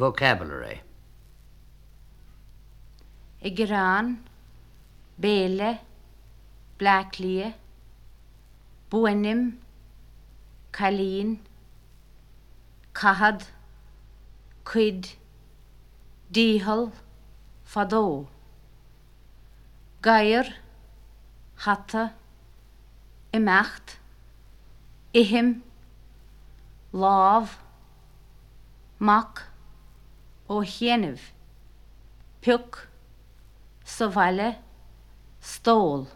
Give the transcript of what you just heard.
Vocabulary. i béle, blacklia, buinim, chalín, cahad, cuid, díhal, fadó. Gair, hatta, imecht, ihim, láv, mac, ó chéanamh, piuc, sa bhaile, stóil.